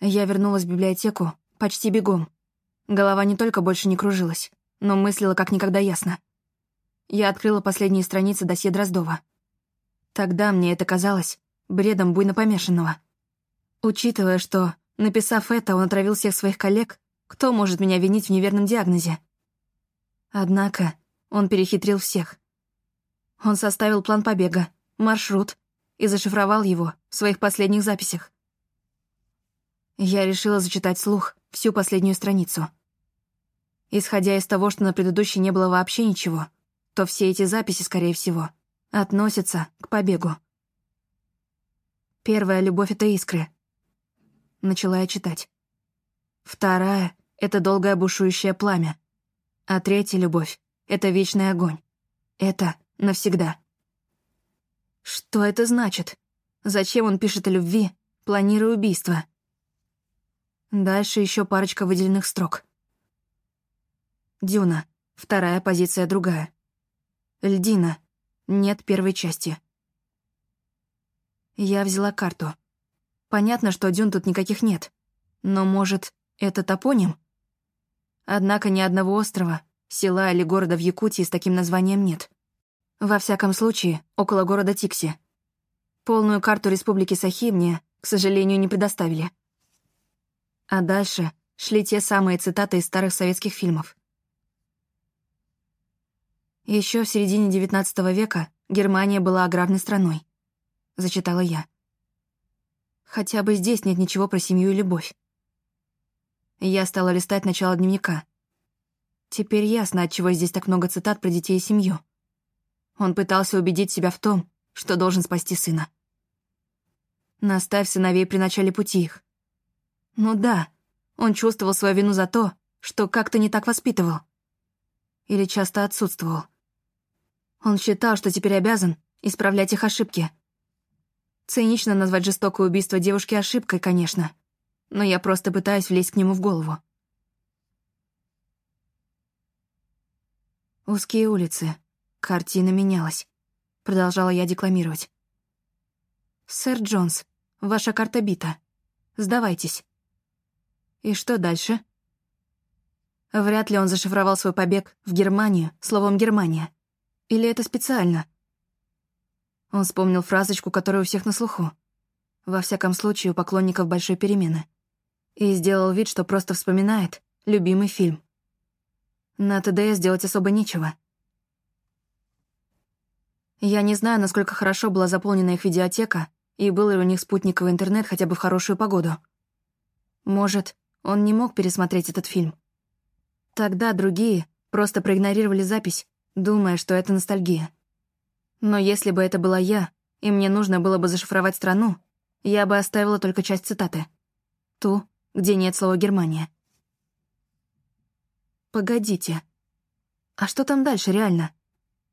Я вернулась в библиотеку почти бегом. Голова не только больше не кружилась, но мыслила как никогда ясно. Я открыла последние страницы досье Дроздова. Тогда мне это казалось бредом буйно помешанного. Учитывая, что, написав это, он отравил всех своих коллег, кто может меня винить в неверном диагнозе? Однако он перехитрил всех. Он составил план побега, маршрут и зашифровал его в своих последних записях. Я решила зачитать слух всю последнюю страницу. Исходя из того, что на предыдущей не было вообще ничего, то все эти записи, скорее всего, относятся к побегу. Первая любовь — это искры. Начала я читать. Вторая — это долгое бушующее пламя. А третья любовь — это вечный огонь. Это навсегда. Что это значит? Зачем он пишет о любви, планируя убийство? Дальше еще парочка выделенных строк. Дюна. Вторая позиция другая. Льдина. Нет первой части. Я взяла карту. Понятно, что дюн тут никаких нет. Но, может, это топоним? Однако ни одного острова, села или города в Якутии с таким названием нет. Во всяком случае, около города Тикси. Полную карту Республики Сахи мне, к сожалению, не предоставили. А дальше шли те самые цитаты из старых советских фильмов. Еще в середине XIX века Германия была аграрной страной. Зачитала я. Хотя бы здесь нет ничего про семью и любовь. Я стала листать начало дневника. Теперь ясно, отчего здесь так много цитат про детей и семью. Он пытался убедить себя в том, что должен спасти сына. Наставь сыновей при начале пути их. Ну да, он чувствовал свою вину за то, что как-то не так воспитывал. Или часто отсутствовал. Он считал, что теперь обязан исправлять их ошибки. Цинично назвать жестокое убийство девушки ошибкой, конечно, но я просто пытаюсь влезть к нему в голову. Узкие улицы, Картина менялась. Продолжала я декламировать. «Сэр Джонс, ваша карта бита. Сдавайтесь». «И что дальше?» Вряд ли он зашифровал свой побег в Германию словом «Германия». Или это специально? Он вспомнил фразочку, которая у всех на слуху. Во всяком случае, у поклонников большой перемены. И сделал вид, что просто вспоминает любимый фильм. На ТДС делать особо нечего. Я не знаю, насколько хорошо была заполнена их видеотека, и был ли у них спутниковый интернет хотя бы в хорошую погоду. Может, он не мог пересмотреть этот фильм. Тогда другие просто проигнорировали запись, думая, что это ностальгия. Но если бы это была я, и мне нужно было бы зашифровать страну, я бы оставила только часть цитаты. Ту, где нет слова «Германия». Погодите. А что там дальше реально?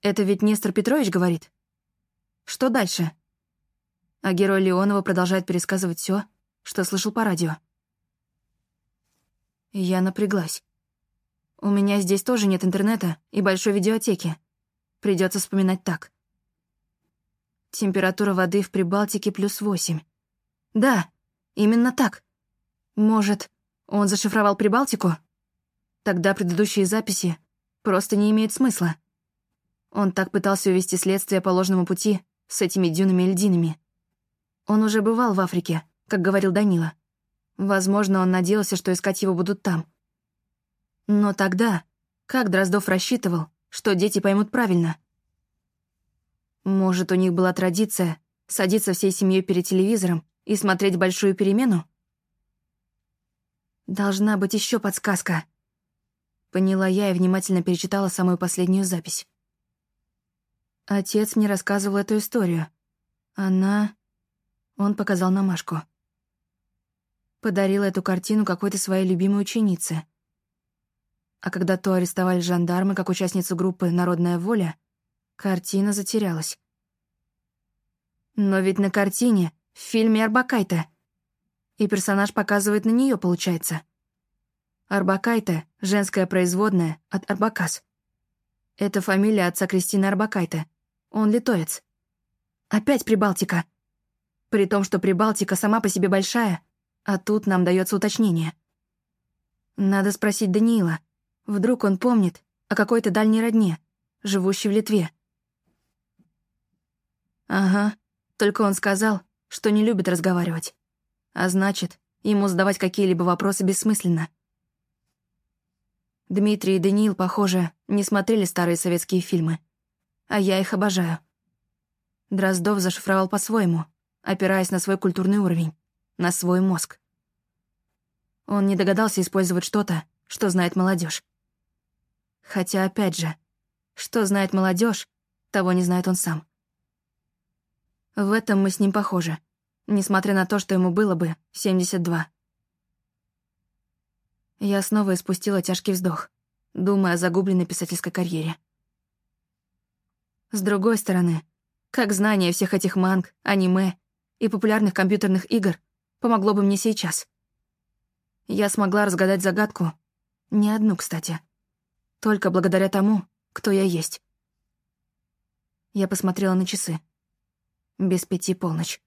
Это ведь Нестор Петрович говорит? Что дальше? А герой Леонова продолжает пересказывать все, что слышал по радио. Я напряглась. У меня здесь тоже нет интернета и большой видеотеки. Придется вспоминать так. Температура воды в Прибалтике плюс восемь. Да, именно так. Может, он зашифровал Прибалтику? Тогда предыдущие записи просто не имеют смысла. Он так пытался увести следствие по ложному пути с этими дюнами и льдинами. Он уже бывал в Африке, как говорил Данила. Возможно, он надеялся, что искать его будут там. Но тогда, как Дроздов рассчитывал, что дети поймут правильно? Может, у них была традиция садиться всей семьей перед телевизором и смотреть большую перемену? Должна быть еще подсказка. Поняла я и внимательно перечитала самую последнюю запись. Отец мне рассказывал эту историю. Она... Он показал на Машку. Подарила эту картину какой-то своей любимой ученице. А когда то арестовали жандармы как участницу группы «Народная воля», картина затерялась. Но ведь на картине, в фильме Арбакайта. И персонаж показывает на нее, получается. Арбакайта — женская производная от Арбакас. Это фамилия отца Кристины Арбакайта — он литовец. Опять Прибалтика. При том, что Прибалтика сама по себе большая, А тут нам дается уточнение. Надо спросить Даниила. Вдруг он помнит о какой-то дальней родне, живущей в Литве. Ага, только он сказал, что не любит разговаривать. А значит, ему задавать какие-либо вопросы бессмысленно. Дмитрий и Даниил, похоже, не смотрели старые советские фильмы. А я их обожаю. Дроздов зашифровал по-своему, опираясь на свой культурный уровень, на свой мозг. Он не догадался использовать что-то, что знает молодежь. Хотя, опять же, что знает молодежь, того не знает он сам. В этом мы с ним похожи, несмотря на то, что ему было бы 72. Я снова испустила тяжкий вздох, думая о загубленной писательской карьере. С другой стороны, как знание всех этих манг, аниме и популярных компьютерных игр помогло бы мне сейчас? Я смогла разгадать загадку, не одну, кстати, только благодаря тому, кто я есть. Я посмотрела на часы. Без пяти полночь.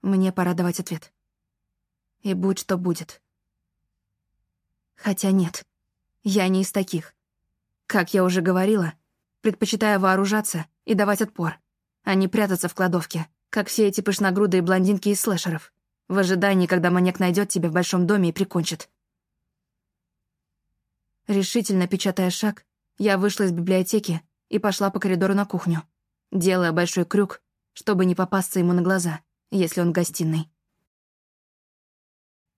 Мне пора давать ответ. И будь что будет. Хотя нет, я не из таких. Как я уже говорила, предпочитаю вооружаться и давать отпор а не прятаться в кладовке, как все эти пышногрудые блондинки из слэшеров, в ожидании, когда маньяк найдет тебя в большом доме и прикончит. Решительно печатая шаг, я вышла из библиотеки и пошла по коридору на кухню, делая большой крюк, чтобы не попасться ему на глаза, если он в гостиной.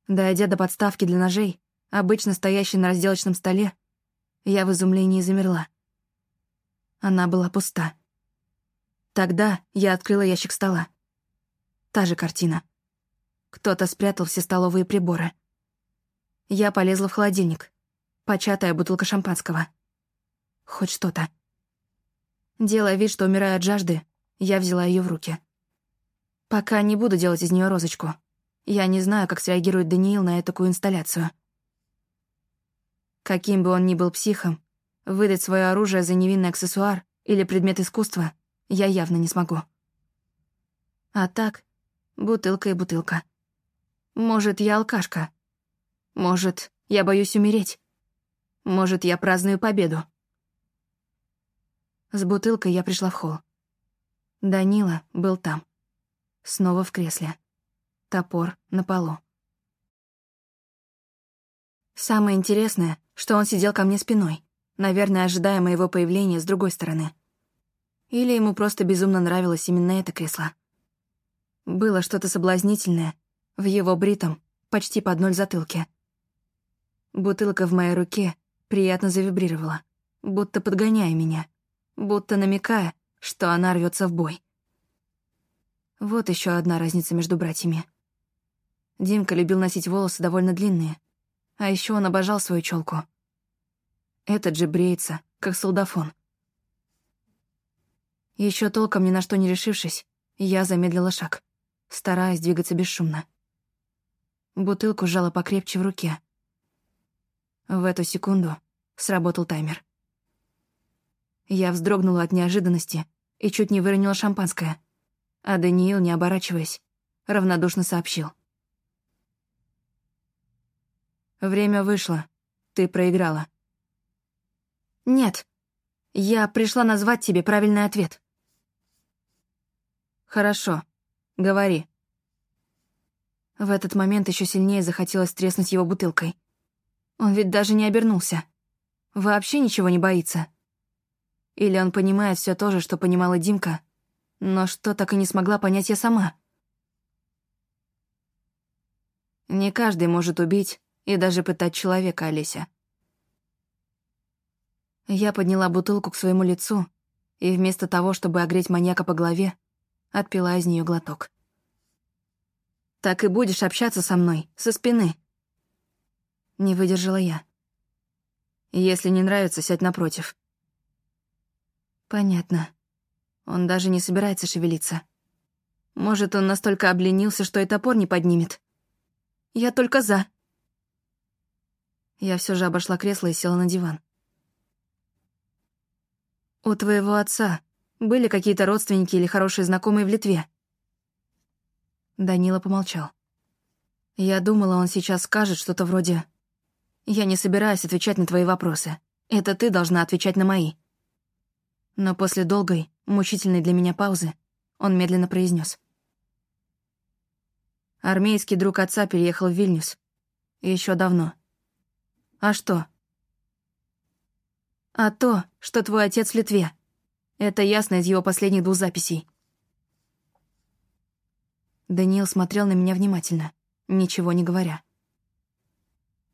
Дойдя до подставки для ножей, обычно стоящей на разделочном столе, я в изумлении замерла. Она была пуста. Тогда я открыла ящик стола. Та же картина. Кто-то спрятал все столовые приборы. Я полезла в холодильник. Початая бутылка шампанского. Хоть что-то. Делая вид, что умираю от жажды, я взяла ее в руки. Пока не буду делать из нее розочку. Я не знаю, как среагирует Даниил на такую инсталляцию. Каким бы он ни был психом, выдать свое оружие за невинный аксессуар или предмет искусства я явно не смогу. А так, бутылка и бутылка. Может, я алкашка. Может, я боюсь умереть. Может, я праздную победу. С бутылкой я пришла в холл. Данила был там. Снова в кресле. Топор на полу. Самое интересное, что он сидел ко мне спиной, наверное, ожидая моего появления с другой стороны. Или ему просто безумно нравилось именно это кресло. Было что-то соблазнительное в его бритом, почти под ноль затылке. Бутылка в моей руке приятно завибрировала, будто подгоняя меня, будто намекая, что она рвется в бой. Вот еще одна разница между братьями. Димка любил носить волосы довольно длинные, а еще он обожал свою челку. Этот же бреется, как солдафон. Еще толком ни на что не решившись, я замедлила шаг, стараясь двигаться бесшумно. Бутылку сжала покрепче в руке. В эту секунду сработал таймер. Я вздрогнула от неожиданности и чуть не выронила шампанское, а Даниил, не оборачиваясь, равнодушно сообщил. «Время вышло. Ты проиграла». «Нет. Я пришла назвать тебе правильный ответ». «Хорошо. Говори». В этот момент еще сильнее захотелось треснуть его бутылкой. Он ведь даже не обернулся. Вообще ничего не боится. Или он понимает все то же, что понимала Димка, но что так и не смогла понять я сама. Не каждый может убить и даже пытать человека, Олеся. Я подняла бутылку к своему лицу, и вместо того, чтобы огреть маньяка по голове, отпила из нее глоток. «Так и будешь общаться со мной, со спины». Не выдержала я. «Если не нравится, сядь напротив». «Понятно. Он даже не собирается шевелиться. Может, он настолько обленился, что и топор не поднимет. Я только за». Я все же обошла кресло и села на диван. «У твоего отца были какие-то родственники или хорошие знакомые в Литве?» Данила помолчал. Я думала, он сейчас скажет что-то вроде «Я не собираюсь отвечать на твои вопросы. Это ты должна отвечать на мои». Но после долгой, мучительной для меня паузы он медленно произнес: Армейский друг отца переехал в Вильнюс. Еще давно. А что? А то, что твой отец в Литве. Это ясно из его последних двух записей. Даниил смотрел на меня внимательно, ничего не говоря.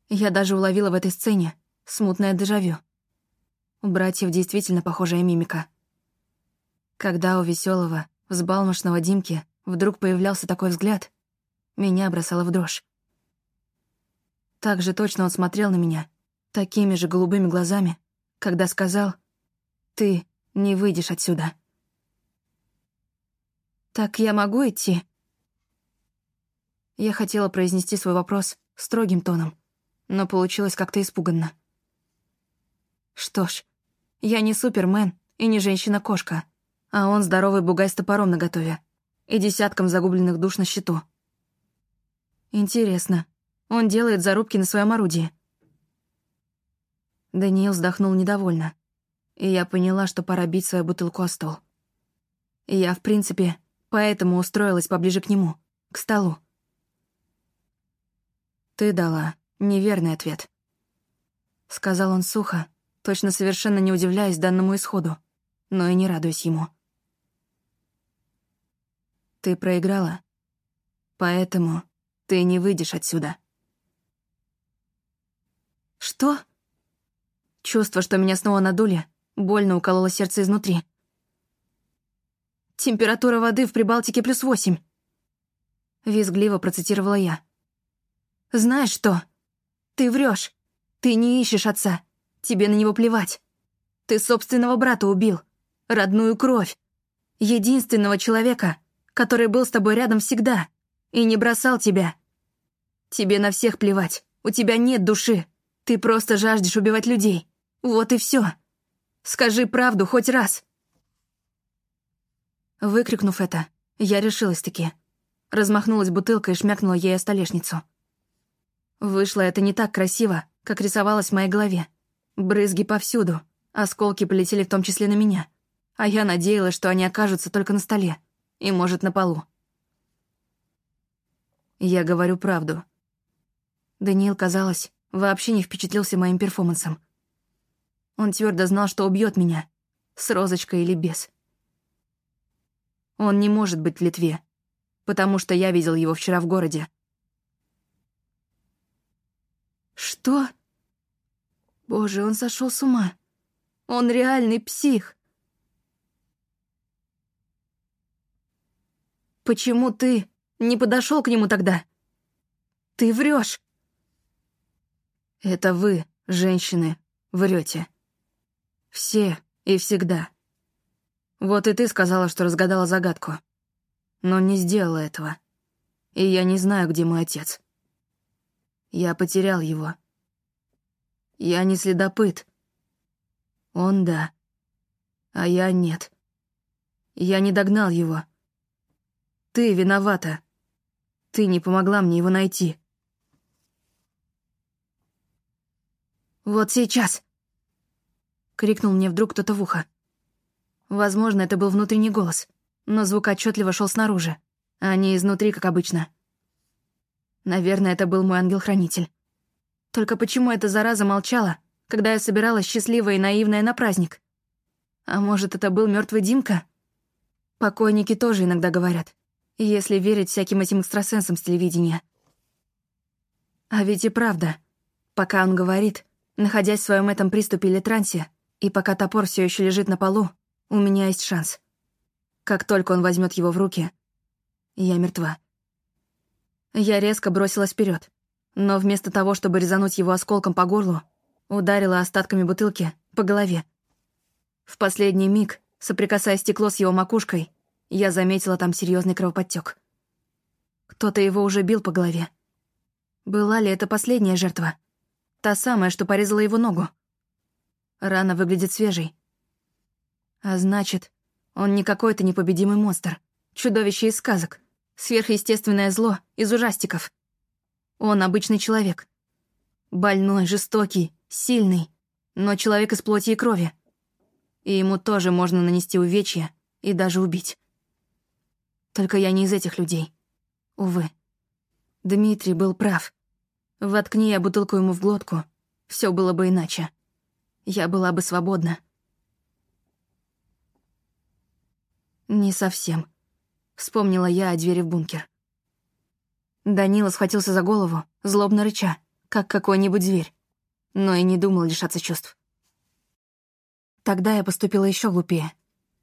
Я даже уловила в этой сцене смутное дежавю. У братьев действительно похожая мимика. Когда у веселого, взбалмошного Димки вдруг появлялся такой взгляд, меня бросало в дрожь. Так же точно он смотрел на меня, такими же голубыми глазами, когда сказал «Ты не выйдешь отсюда». «Так я могу идти?» Я хотела произнести свой вопрос строгим тоном, но получилось как-то испуганно. Что ж, я не супермен и не женщина-кошка, а он здоровый бугай с топором наготове и десятком загубленных душ на счету. Интересно, он делает зарубки на своем орудии? Даниил вздохнул недовольно, и я поняла, что пора бить свою бутылку о стол. я, в принципе, поэтому устроилась поближе к нему, к столу. «Ты дала неверный ответ», — сказал он сухо, точно совершенно не удивляясь данному исходу, но и не радуясь ему. «Ты проиграла, поэтому ты не выйдешь отсюда». «Что?» Чувство, что меня снова надули, больно укололо сердце изнутри. «Температура воды в Прибалтике плюс восемь», — визгливо процитировала я. «Знаешь что? Ты врешь. Ты не ищешь отца. Тебе на него плевать. Ты собственного брата убил. Родную кровь. Единственного человека, который был с тобой рядом всегда и не бросал тебя. Тебе на всех плевать. У тебя нет души. Ты просто жаждешь убивать людей. Вот и все. Скажи правду хоть раз. Выкрикнув это, я решилась-таки. Размахнулась бутылкой и шмякнула ей о столешницу. Вышло это не так красиво, как рисовалось в моей голове. Брызги повсюду, осколки полетели в том числе на меня. А я надеялась, что они окажутся только на столе. И, может, на полу. Я говорю правду. Даниил, казалось, вообще не впечатлился моим перформансом. Он твердо знал, что убьет меня, с розочкой или без. Он не может быть в Литве, потому что я видел его вчера в городе. Что? Боже, он сошел с ума. Он реальный псих. Почему ты не подошел к нему тогда? Ты врешь. Это вы, женщины, врете. Все и всегда. Вот и ты сказала, что разгадала загадку. Но не сделала этого. И я не знаю, где мой отец. Я потерял его. Я не следопыт. Он да. А я нет. Я не догнал его. Ты виновата. Ты не помогла мне его найти. «Вот сейчас!» — крикнул мне вдруг кто-то в ухо. Возможно, это был внутренний голос, но звук отчетливо шел снаружи, а не изнутри, как обычно. Наверное, это был мой ангел-хранитель. Только почему эта зараза молчала, когда я собиралась счастливая и наивная на праздник? А может, это был мертвый Димка? Покойники тоже иногда говорят, если верить всяким этим экстрасенсам с телевидения. А ведь и правда, пока он говорит, находясь в своем этом приступе или трансе, и пока топор все еще лежит на полу, у меня есть шанс. Как только он возьмет его в руки, я мертва. Я резко бросилась вперед, но вместо того, чтобы резануть его осколком по горлу, ударила остатками бутылки по голове. В последний миг, соприкасая стекло с его макушкой, я заметила там серьезный кровоподтек. Кто-то его уже бил по голове. Была ли это последняя жертва? Та самая, что порезала его ногу. Рана выглядит свежей. А значит, он не какой-то непобедимый монстр, чудовище из сказок. Сверхъестественное зло из ужастиков. Он обычный человек. Больной, жестокий, сильный, но человек из плоти и крови. И ему тоже можно нанести увечья и даже убить. Только я не из этих людей. Увы. Дмитрий был прав. Воткни я бутылку ему в глотку, все было бы иначе. Я была бы свободна. Не совсем. Вспомнила я о двери в бункер. Данила схватился за голову, злобно рыча, как какой-нибудь зверь, но и не думал лишаться чувств. Тогда я поступила еще глупее.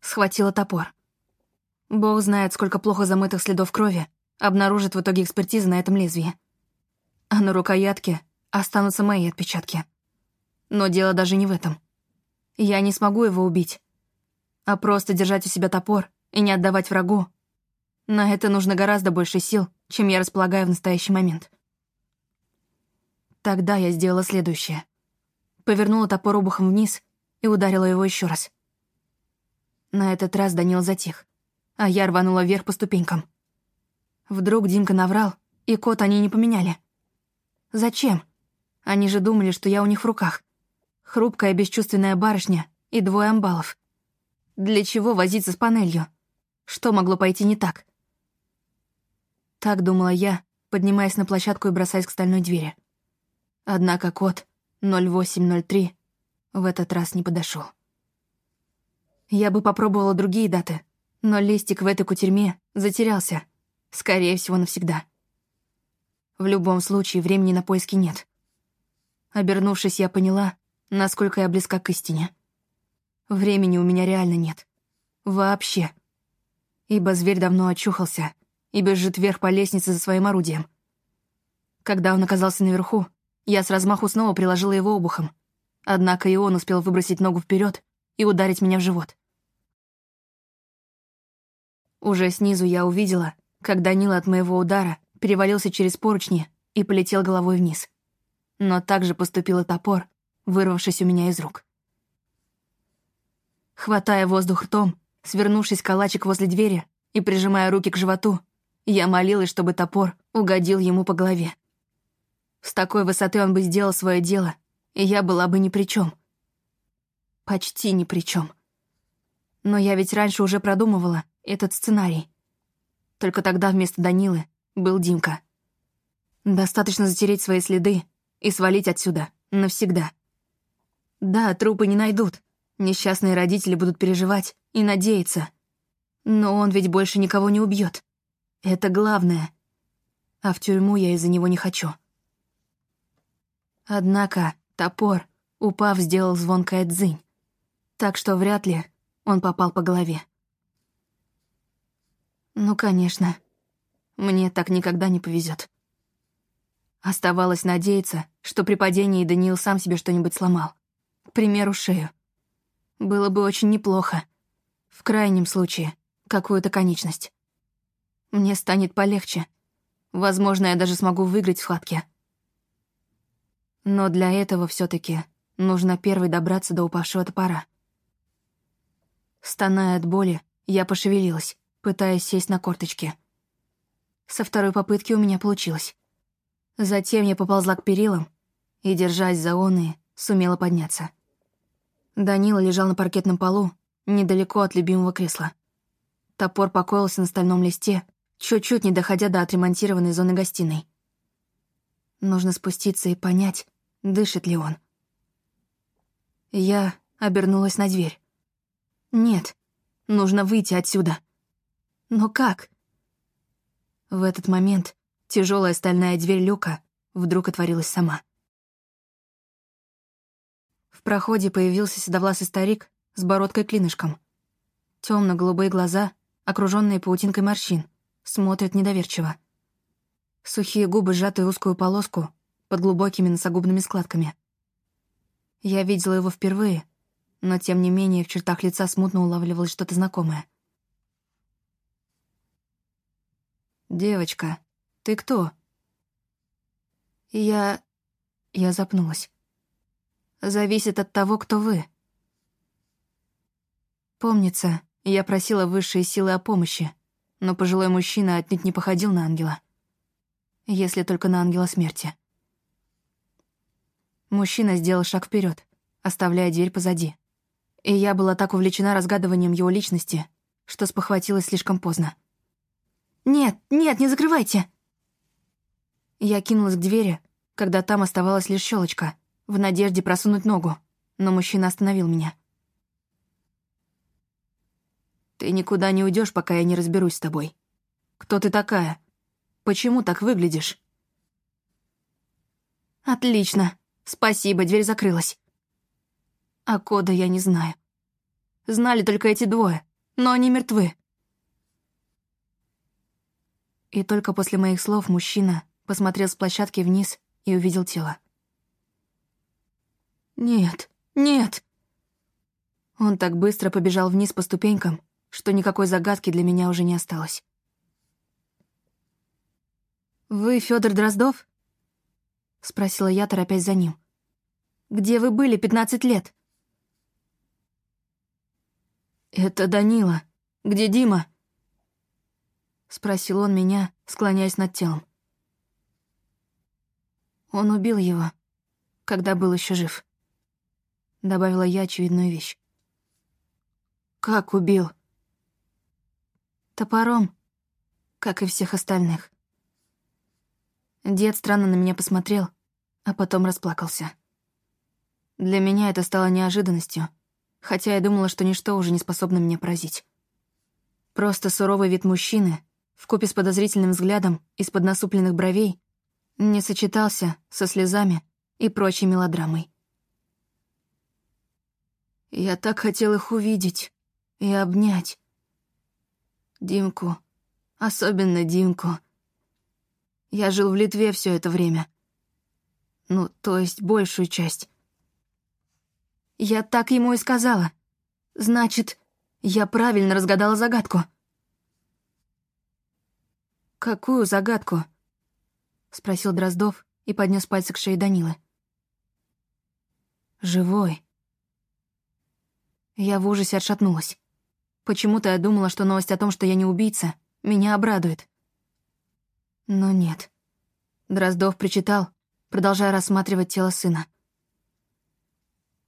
Схватила топор. Бог знает, сколько плохо замытых следов крови обнаружит в итоге экспертиза на этом лезвии. А на рукоятке останутся мои отпечатки. Но дело даже не в этом. Я не смогу его убить. А просто держать у себя топор и не отдавать врагу. На это нужно гораздо больше сил, чем я располагаю в настоящий момент. Тогда я сделала следующее. Повернула топор обухом вниз и ударила его еще раз. На этот раз Данил затих, а я рванула вверх по ступенькам. Вдруг Димка наврал, и кот они не поменяли. Зачем? Они же думали, что я у них в руках. Хрупкая бесчувственная барышня и двое амбалов. Для чего возиться с панелью? Что могло пойти не так? Так думала я, поднимаясь на площадку и бросаясь к стальной двери. Однако код 0803 в этот раз не подошел. Я бы попробовала другие даты, но листик в этой кутерьме затерялся, скорее всего, навсегда. В любом случае, времени на поиски нет. Обернувшись, я поняла, насколько я близка к истине. Времени у меня реально нет. Вообще. Ибо зверь давно очухался и бежит вверх по лестнице за своим орудием. Когда он оказался наверху, я с размаху снова приложила его обухом. Однако и он успел выбросить ногу вперед и ударить меня в живот. Уже снизу я увидела, как Данила от моего удара перевалился через поручни и полетел головой вниз. Но также поступил и топор, вырвавшись у меня из рук. Хватая воздух ртом, свернувшись калачик возле двери и прижимая руки к животу, я молилась, чтобы топор угодил ему по голове. С такой высоты он бы сделал свое дело, и я была бы ни при чем. Почти ни при чем. Но я ведь раньше уже продумывала этот сценарий. Только тогда вместо Данилы был Димка. Достаточно затереть свои следы и свалить отсюда навсегда. Да, трупы не найдут. Несчастные родители будут переживать и надеяться. Но он ведь больше никого не убьет. Это главное. А в тюрьму я из-за него не хочу. Однако топор, упав, сделал звонкое дзынь. Так что вряд ли он попал по голове. Ну, конечно. Мне так никогда не повезет. Оставалось надеяться, что при падении Даниил сам себе что-нибудь сломал. К примеру, шею. Было бы очень неплохо. В крайнем случае, какую-то конечность. Мне станет полегче. Возможно, я даже смогу выиграть в схватке. Но для этого все таки нужно первой добраться до упавшего топора. Стоная от боли, я пошевелилась, пытаясь сесть на корточки. Со второй попытки у меня получилось. Затем я поползла к перилам и, держась за оные, сумела подняться. Данила лежал на паркетном полу, недалеко от любимого кресла. Топор покоился на стальном листе, чуть-чуть не доходя до отремонтированной зоны гостиной. Нужно спуститься и понять, дышит ли он. Я обернулась на дверь. Нет, нужно выйти отсюда. Но как? В этот момент тяжелая стальная дверь люка вдруг отворилась сама. В проходе появился седовласый старик с бородкой-клинышком. Темно-голубые глаза, окруженные паутинкой морщин, смотрят недоверчиво. Сухие губы, сжатые узкую полоску, под глубокими носогубными складками. Я видела его впервые, но тем не менее в чертах лица смутно улавливалось что-то знакомое. «Девочка, ты кто?» «Я...» Я запнулась. «Зависит от того, кто вы». Помнится, я просила высшие силы о помощи, но пожилой мужчина отнюдь не походил на ангела. Если только на ангела смерти. Мужчина сделал шаг вперед, оставляя дверь позади. И я была так увлечена разгадыванием его личности, что спохватилась слишком поздно. «Нет, нет, не закрывайте!» Я кинулась к двери, когда там оставалась лишь щелочка, в надежде просунуть ногу, но мужчина остановил меня. «Ты никуда не уйдешь, пока я не разберусь с тобой. Кто ты такая? Почему так выглядишь?» «Отлично. Спасибо, дверь закрылась». А кода я не знаю. Знали только эти двое, но они мертвы. И только после моих слов мужчина посмотрел с площадки вниз и увидел тело. «Нет, нет!» Он так быстро побежал вниз по ступенькам, что никакой загадки для меня уже не осталось. «Вы Федор Дроздов?» — спросила я, торопясь за ним. «Где вы были пятнадцать лет?» «Это Данила. Где Дима?» — спросил он меня, склоняясь над телом. Он убил его, когда был еще жив. Добавила я очевидную вещь. Как убил? Топором, как и всех остальных. Дед странно на меня посмотрел, а потом расплакался. Для меня это стало неожиданностью, хотя я думала, что ничто уже не способно меня поразить. Просто суровый вид мужчины, вкупе с подозрительным взглядом из-под насупленных бровей, не сочетался со слезами и прочей мелодрамой. Я так хотел их увидеть и обнять. Димку, особенно Димку. Я жил в Литве все это время. Ну, то есть большую часть. Я так ему и сказала. Значит, я правильно разгадала загадку. Какую загадку? — спросил Дроздов и поднес пальцы к шее Данилы. «Живой». Я в ужасе отшатнулась. Почему-то я думала, что новость о том, что я не убийца, меня обрадует. Но нет. Дроздов причитал, продолжая рассматривать тело сына.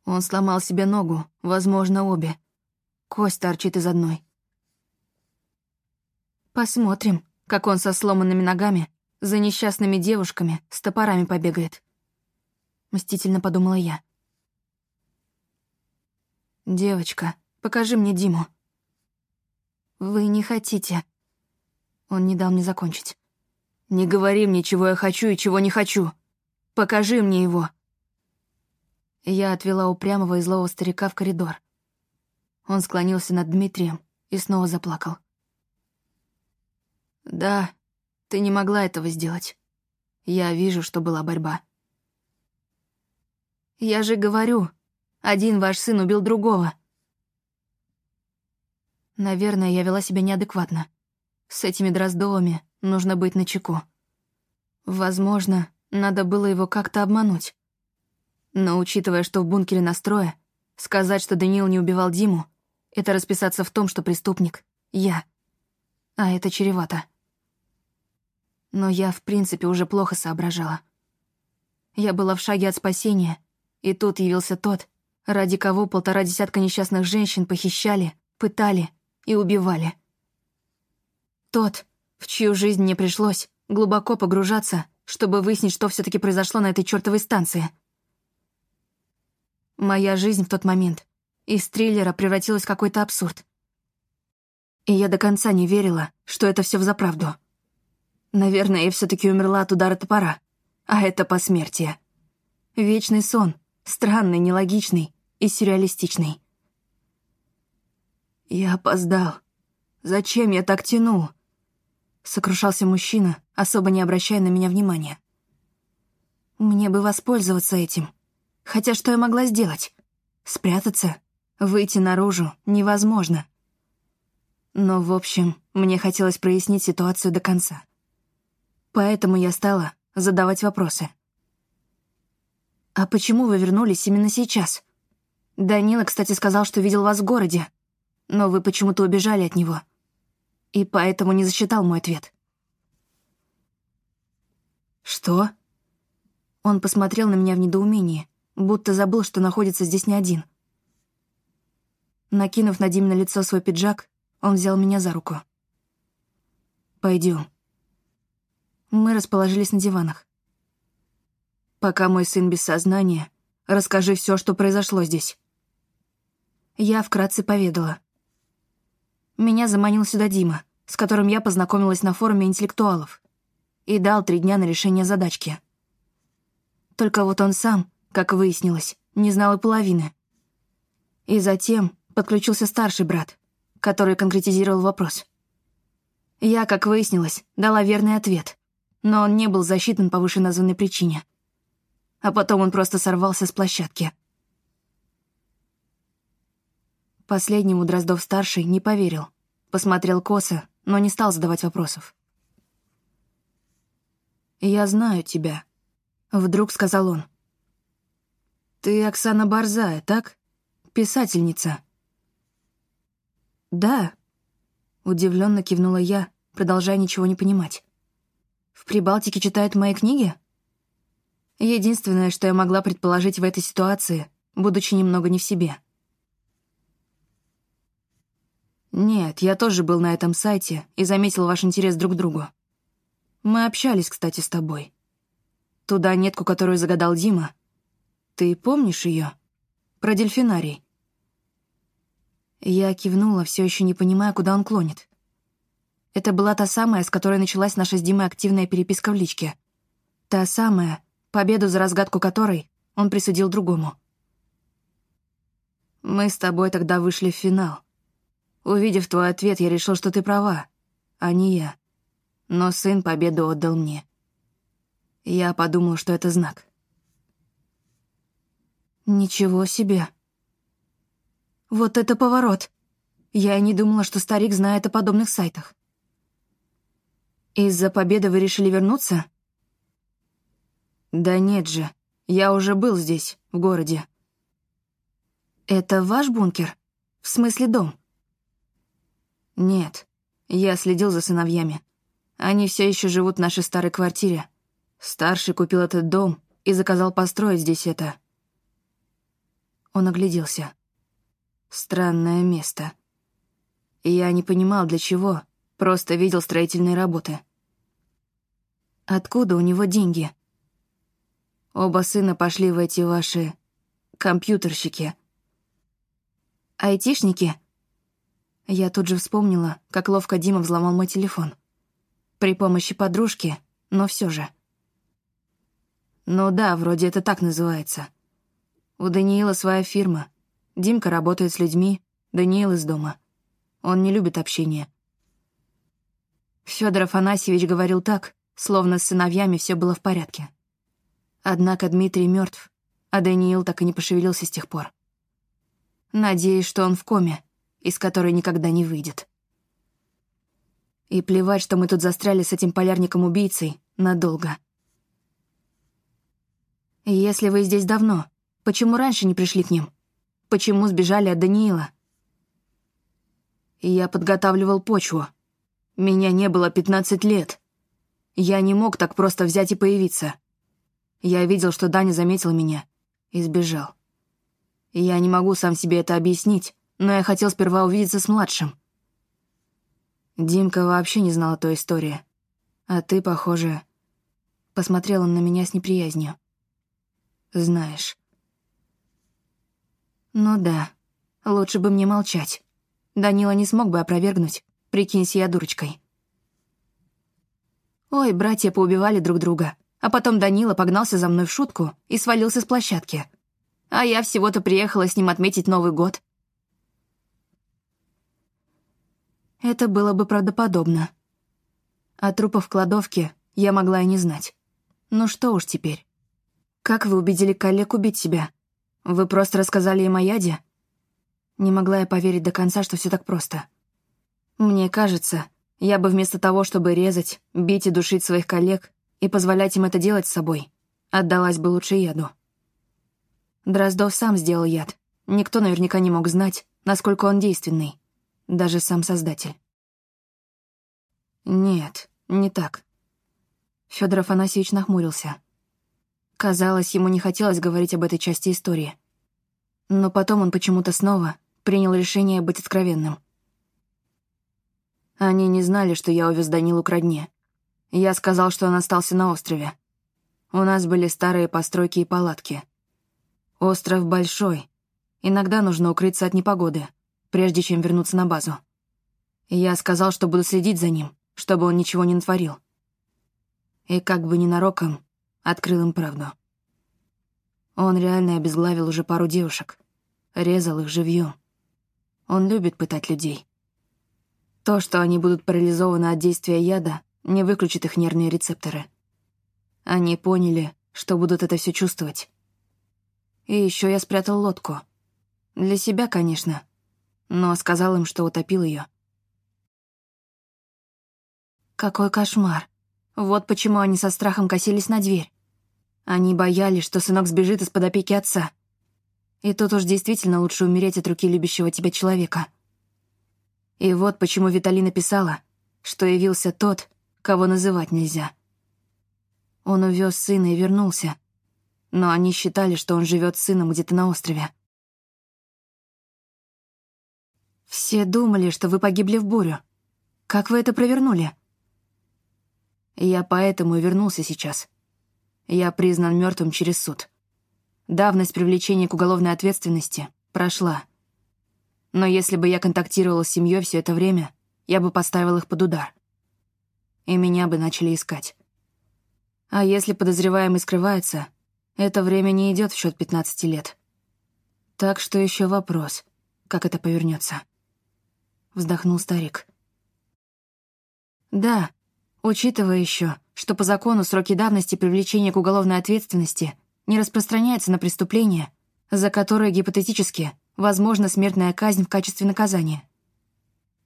Он сломал себе ногу, возможно, обе. Кость торчит из одной. Посмотрим, как он со сломанными ногами за несчастными девушками с топорами побегает. Мстительно подумала я. «Девочка, покажи мне Диму». «Вы не хотите». Он не дал мне закончить. «Не говори мне, чего я хочу и чего не хочу. Покажи мне его». Я отвела упрямого и злого старика в коридор. Он склонился над Дмитрием и снова заплакал. «Да, ты не могла этого сделать. Я вижу, что была борьба. Я же говорю, один ваш сын убил другого. Наверное, я вела себя неадекватно. С этими Дроздовыми нужно быть начеку. Возможно, надо было его как-то обмануть. Но учитывая, что в бункере настроя, сказать, что Даниил не убивал Диму, это расписаться в том, что преступник — я. А это чревато но я, в принципе, уже плохо соображала. Я была в шаге от спасения, и тут явился тот, ради кого полтора десятка несчастных женщин похищали, пытали и убивали. Тот, в чью жизнь мне пришлось глубоко погружаться, чтобы выяснить, что все таки произошло на этой чертовой станции. Моя жизнь в тот момент из триллера превратилась в какой-то абсурд. И я до конца не верила, что это все взаправду. Наверное, я все таки умерла от удара топора. А это посмертие. Вечный сон, странный, нелогичный и сюрреалистичный. «Я опоздал. Зачем я так тянул?» Сокрушался мужчина, особо не обращая на меня внимания. «Мне бы воспользоваться этим. Хотя что я могла сделать? Спрятаться? Выйти наружу невозможно». Но, в общем, мне хотелось прояснить ситуацию до конца. Поэтому я стала задавать вопросы. «А почему вы вернулись именно сейчас? Данила, кстати, сказал, что видел вас в городе, но вы почему-то убежали от него. И поэтому не засчитал мой ответ». «Что?» Он посмотрел на меня в недоумении, будто забыл, что находится здесь не один. Накинув на Димина лицо свой пиджак, он взял меня за руку. Пойдем. Мы расположились на диванах. Пока мой сын без сознания, расскажи все, что произошло здесь. Я вкратце поведала. Меня заманил сюда Дима, с которым я познакомилась на форуме интеллектуалов, и дал три дня на решение задачки. Только вот он сам, как выяснилось, не знал и половины. И затем подключился старший брат, который конкретизировал вопрос. Я, как выяснилось, дала верный ответ, но он не был засчитан по вышеназванной причине. А потом он просто сорвался с площадки. Последнему Дроздов-старший не поверил. Посмотрел косо, но не стал задавать вопросов. «Я знаю тебя», — вдруг сказал он. «Ты Оксана Борзая, так? Писательница». «Да», — удивленно кивнула я, продолжая ничего не понимать. «В Прибалтике читают мои книги?» Единственное, что я могла предположить в этой ситуации, будучи немного не в себе. «Нет, я тоже был на этом сайте и заметил ваш интерес друг к другу. Мы общались, кстати, с тобой. Туда нетку, которую загадал Дима, ты помнишь ее? Про дельфинарий?» Я кивнула, все еще не понимая, куда он клонит. Это была та самая, с которой началась наша с Димой активная переписка в личке. Та самая, победу за разгадку которой он присудил другому. Мы с тобой тогда вышли в финал. Увидев твой ответ, я решил, что ты права, а не я. Но сын победу отдал мне. Я подумал, что это знак. Ничего себе. Вот это поворот. Я и не думала, что старик знает о подобных сайтах. Из-за победы вы решили вернуться? Да нет же, я уже был здесь, в городе. Это ваш бункер? В смысле дом? Нет, я следил за сыновьями. Они все еще живут в нашей старой квартире. Старший купил этот дом и заказал построить здесь это. Он огляделся. Странное место. Я не понимал, для чего, просто видел строительные работы. Откуда у него деньги? Оба сына пошли в эти ваши... компьютерщики. Айтишники? Я тут же вспомнила, как ловко Дима взломал мой телефон. При помощи подружки, но все же. Ну да, вроде это так называется. У Даниила своя фирма. Димка работает с людьми, Даниил из дома. Он не любит общение. Федор Афанасьевич говорил так, словно с сыновьями все было в порядке. Однако Дмитрий мертв, а Даниил так и не пошевелился с тех пор. Надеюсь, что он в коме, из которой никогда не выйдет. И плевать, что мы тут застряли с этим полярником-убийцей надолго. Если вы здесь давно, Почему раньше не пришли к ним? Почему сбежали от Даниила? Я подготавливал почву. Меня не было 15 лет. Я не мог так просто взять и появиться. Я видел, что Даня заметил меня и сбежал. Я не могу сам себе это объяснить, но я хотел сперва увидеться с младшим. Димка вообще не знала той истории. А ты, похоже... Посмотрел он на меня с неприязнью. Знаешь. Ну да, лучше бы мне молчать. Данила не смог бы опровергнуть, прикинься я дурочкой. Ой, братья поубивали друг друга, а потом Данила погнался за мной в шутку и свалился с площадки. А я всего-то приехала с ним отметить Новый год. Это было бы правдоподобно. О трупах в кладовке я могла и не знать. Ну что уж теперь. Как вы убедили коллег убить себя? Вы просто рассказали им о яде? Не могла я поверить до конца, что все так просто. Мне кажется, я бы вместо того, чтобы резать, бить и душить своих коллег и позволять им это делать с собой, отдалась бы лучше яду. Дроздов сам сделал яд. Никто наверняка не мог знать, насколько он действенный. Даже сам Создатель. Нет, не так. Федор Афанасьевич нахмурился. Казалось, ему не хотелось говорить об этой части истории. Но потом он почему-то снова принял решение быть откровенным. Они не знали, что я увез Данилу к родне. Я сказал, что он остался на острове. У нас были старые постройки и палатки. Остров большой. Иногда нужно укрыться от непогоды, прежде чем вернуться на базу. Я сказал, что буду следить за ним, чтобы он ничего не натворил. И как бы ненароком открыл им правду. Он реально обезглавил уже пару девушек. Резал их живьем. Он любит пытать людей. То, что они будут парализованы от действия яда, не выключит их нервные рецепторы. Они поняли, что будут это все чувствовать. И еще я спрятал лодку. Для себя, конечно, но сказал им, что утопил ее. Какой кошмар. Вот почему они со страхом косились на дверь. Они боялись, что сынок сбежит из-под опеки отца. И тут уж действительно лучше умереть от руки любящего тебя человека. И вот почему Виталина писала, что явился тот, кого называть нельзя. Он увез сына и вернулся, но они считали, что он живет с сыном где-то на острове. «Все думали, что вы погибли в бурю. Как вы это провернули?» «Я поэтому и вернулся сейчас», я признан мертвым через суд. Давность привлечения к уголовной ответственности прошла. Но если бы я контактировал с семьей все это время, я бы поставил их под удар. И меня бы начали искать. А если подозреваемый скрывается, это время не идет в счет 15 лет. Так что еще вопрос, как это повернется. Вздохнул старик. Да, учитывая еще, что по закону сроки давности привлечения к уголовной ответственности не распространяются на преступления, за которые гипотетически возможна смертная казнь в качестве наказания.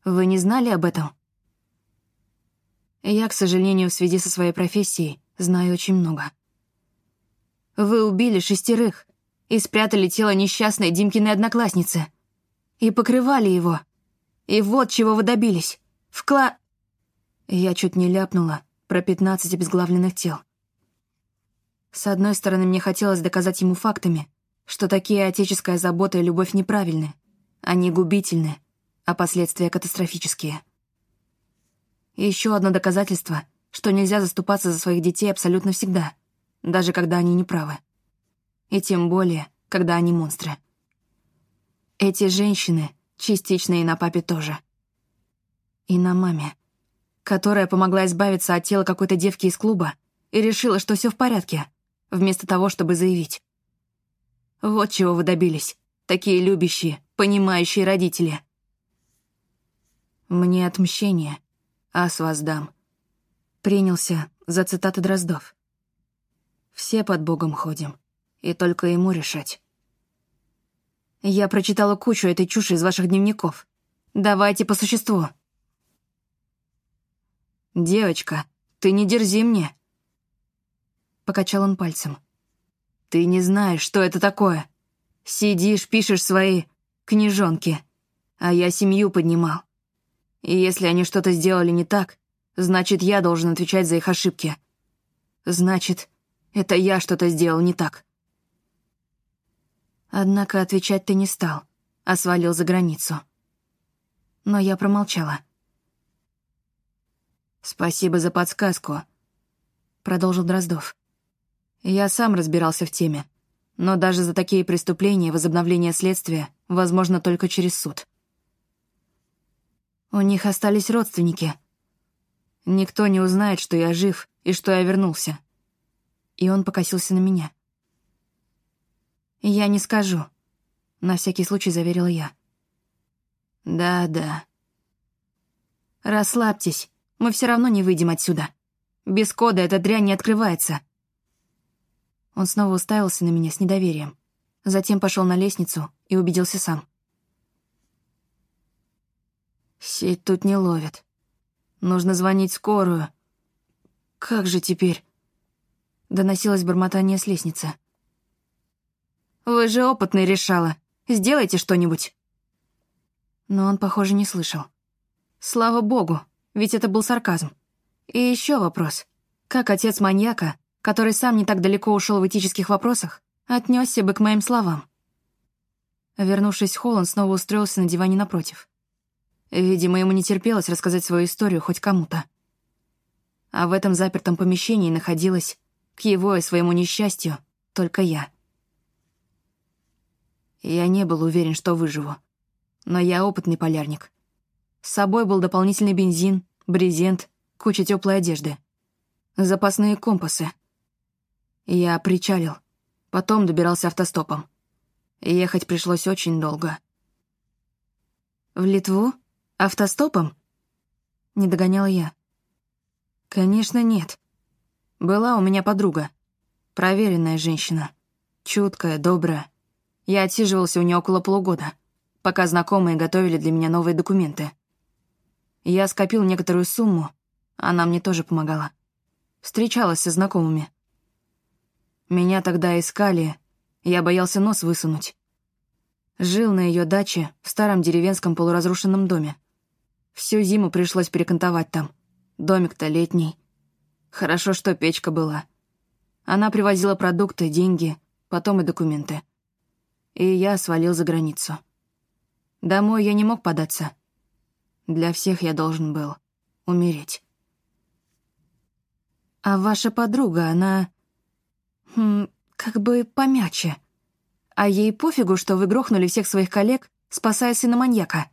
Вы не знали об этом? Я, к сожалению, в связи со своей профессией знаю очень много. Вы убили шестерых и спрятали тело несчастной Димкиной одноклассницы. И покрывали его. И вот чего вы добились. Вкла... Я чуть не ляпнула, про пятнадцать обезглавленных тел. С одной стороны, мне хотелось доказать ему фактами, что такие отеческая забота и любовь неправильны, они губительны, а последствия катастрофические. И еще одно доказательство, что нельзя заступаться за своих детей абсолютно всегда, даже когда они неправы. И тем более, когда они монстры. Эти женщины частично и на папе тоже. И на маме которая помогла избавиться от тела какой-то девки из клуба и решила, что все в порядке, вместо того, чтобы заявить. Вот чего вы добились, такие любящие, понимающие родители. Мне отмщение, а с вас дам. Принялся за цитаты Дроздов. Все под Богом ходим, и только ему решать. Я прочитала кучу этой чуши из ваших дневников. Давайте по существу. «Девочка, ты не дерзи мне!» Покачал он пальцем. «Ты не знаешь, что это такое. Сидишь, пишешь свои книжонки, а я семью поднимал. И если они что-то сделали не так, значит, я должен отвечать за их ошибки. Значит, это я что-то сделал не так». Однако отвечать ты не стал, а свалил за границу. Но я промолчала. «Спасибо за подсказку», — продолжил Дроздов. «Я сам разбирался в теме, но даже за такие преступления возобновление следствия возможно только через суд». «У них остались родственники. Никто не узнает, что я жив и что я вернулся». И он покосился на меня. «Я не скажу», — на всякий случай заверила я. «Да-да». «Расслабьтесь», мы все равно не выйдем отсюда. Без кода эта дрянь не открывается». Он снова уставился на меня с недоверием. Затем пошел на лестницу и убедился сам. «Сеть тут не ловит. Нужно звонить скорую. Как же теперь?» Доносилось бормотание с лестницы. «Вы же опытный решала. Сделайте что-нибудь». Но он, похоже, не слышал. «Слава богу, ведь это был сарказм. И еще вопрос. Как отец маньяка, который сам не так далеко ушел в этических вопросах, отнесся бы к моим словам. Вернувшись в холл, он снова устроился на диване напротив. Видимо, ему не терпелось рассказать свою историю хоть кому-то. А в этом запертом помещении находилась, к его и своему несчастью, только я. Я не был уверен, что выживу. Но я опытный полярник. С собой был дополнительный бензин, брезент, куча теплой одежды. Запасные компасы. Я причалил. Потом добирался автостопом. Ехать пришлось очень долго. «В Литву? Автостопом?» Не догоняла я. «Конечно, нет. Была у меня подруга. Проверенная женщина. Чуткая, добрая. Я отсиживался у нее около полугода, пока знакомые готовили для меня новые документы. Я скопил некоторую сумму, она мне тоже помогала. Встречалась со знакомыми. Меня тогда искали, я боялся нос высунуть. Жил на ее даче в старом деревенском полуразрушенном доме. Всю зиму пришлось перекантовать там. Домик-то летний. Хорошо, что печка была. Она привозила продукты, деньги, потом и документы и я свалил за границу. Домой я не мог податься. Для всех я должен был умереть. А ваша подруга, она... Хм, как бы помягче. А ей пофигу, что вы грохнули всех своих коллег, спасая сына маньяка.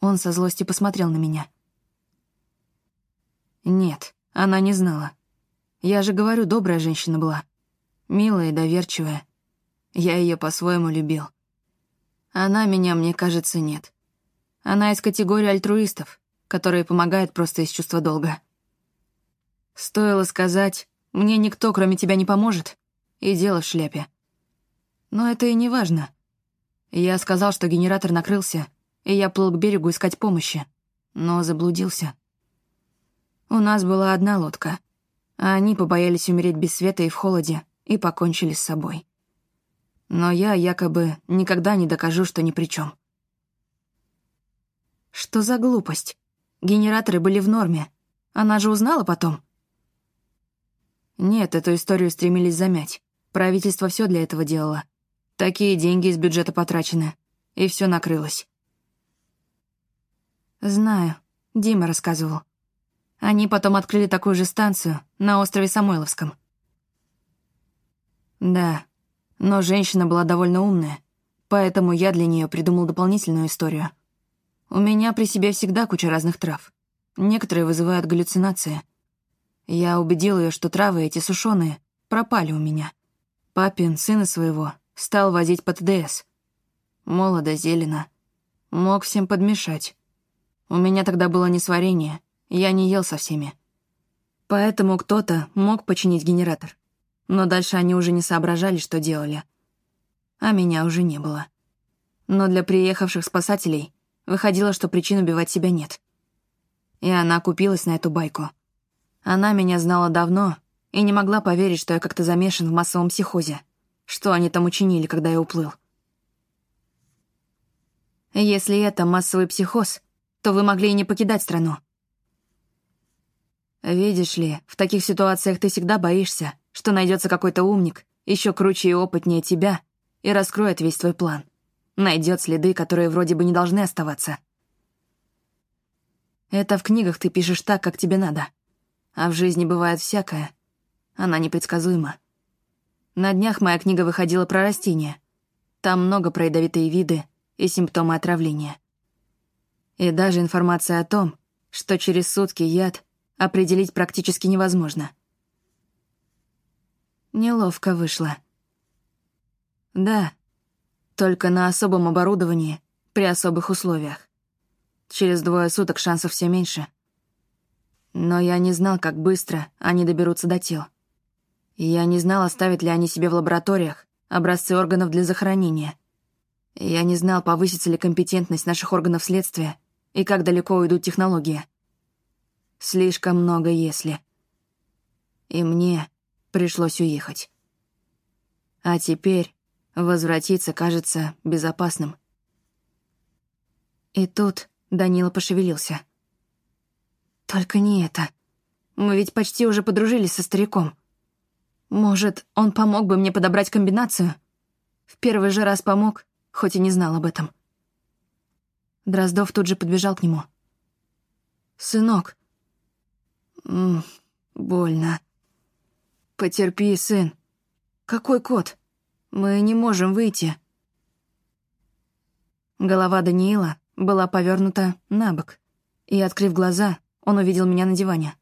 Он со злостью посмотрел на меня. Нет, она не знала. Я же говорю, добрая женщина была. Милая и доверчивая. Я ее по-своему любил. Она меня, мне кажется, нет. Она из категории альтруистов, которые помогают просто из чувства долга. Стоило сказать, мне никто, кроме тебя, не поможет, и дело в шляпе. Но это и не важно. Я сказал, что генератор накрылся, и я плыл к берегу искать помощи, но заблудился. У нас была одна лодка, а они побоялись умереть без света и в холоде, и покончили с собой но я якобы никогда не докажу, что ни при чем. Что за глупость? Генераторы были в норме. Она же узнала потом? Нет, эту историю стремились замять. Правительство все для этого делало. Такие деньги из бюджета потрачены. И все накрылось. Знаю. Дима рассказывал. Они потом открыли такую же станцию на острове Самойловском. Да, но женщина была довольно умная, поэтому я для нее придумал дополнительную историю. У меня при себе всегда куча разных трав. Некоторые вызывают галлюцинации. Я убедил ее, что травы эти сушеные пропали у меня. Папин, сына своего, стал возить по ТДС. Молодо, зелено. Мог всем подмешать. У меня тогда было несварение, я не ел со всеми. Поэтому кто-то мог починить генератор. Но дальше они уже не соображали, что делали. А меня уже не было. Но для приехавших спасателей выходило, что причин убивать себя нет. И она купилась на эту байку. Она меня знала давно и не могла поверить, что я как-то замешан в массовом психозе. Что они там учинили, когда я уплыл. Если это массовый психоз, то вы могли и не покидать страну. Видишь ли, в таких ситуациях ты всегда боишься, что найдется какой-то умник, еще круче и опытнее тебя, и раскроет весь твой план. Найдет следы, которые вроде бы не должны оставаться. Это в книгах ты пишешь так, как тебе надо. А в жизни бывает всякое. Она непредсказуема. На днях моя книга выходила про растения. Там много про ядовитые виды и симптомы отравления. И даже информация о том, что через сутки яд определить практически невозможно — Неловко вышло. Да, только на особом оборудовании, при особых условиях. Через двое суток шансов все меньше. Но я не знал, как быстро они доберутся до тел. Я не знал, оставят ли они себе в лабораториях образцы органов для захоронения. Я не знал, повысится ли компетентность наших органов следствия и как далеко уйдут технологии. Слишком много «если». И мне пришлось уехать. А теперь возвратиться кажется безопасным. И тут Данила пошевелился. «Только не это. Мы ведь почти уже подружились со стариком. Может, он помог бы мне подобрать комбинацию? В первый же раз помог, хоть и не знал об этом. Дроздов тут же подбежал к нему. «Сынок». «Больно. Потерпи, сын. Какой кот? Мы не можем выйти». Голова Даниила была повернута на бок, и, открыв глаза, он увидел меня на диване.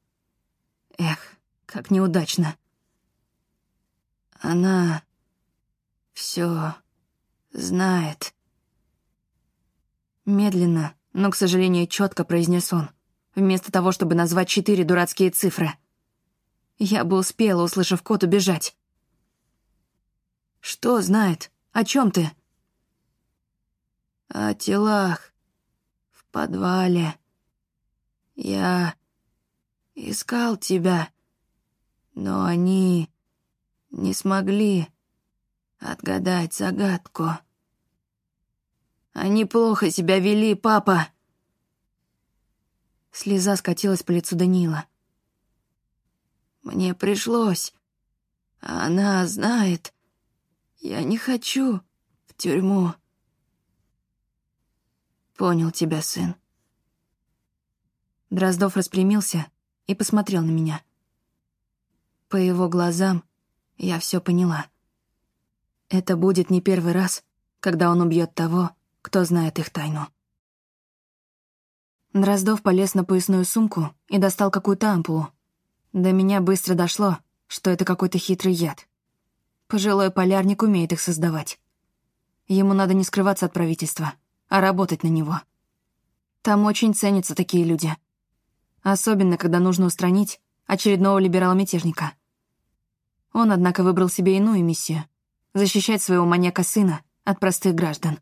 Эх, как неудачно. Она все знает. Медленно, но, к сожалению, четко произнес он, вместо того, чтобы назвать четыре дурацкие цифры. Я бы успела, услышав код, убежать. «Что знает? О чем ты?» «О телах. В подвале. Я искал тебя, но они не смогли отгадать загадку. Они плохо себя вели, папа. Слеза скатилась по лицу Данила. Мне пришлось. А она знает. Я не хочу в тюрьму. Понял тебя, сын. Дроздов распрямился и посмотрел на меня. По его глазам я все поняла. Это будет не первый раз, когда он убьет того, кто знает их тайну. Дроздов полез на поясную сумку и достал какую-то ампулу. До меня быстро дошло, что это какой-то хитрый яд. Пожилой полярник умеет их создавать. Ему надо не скрываться от правительства, а работать на него. Там очень ценятся такие люди. Особенно, когда нужно устранить очередного либерала-мятежника. Он, однако, выбрал себе иную миссию — защищать своего маньяка-сына от простых граждан.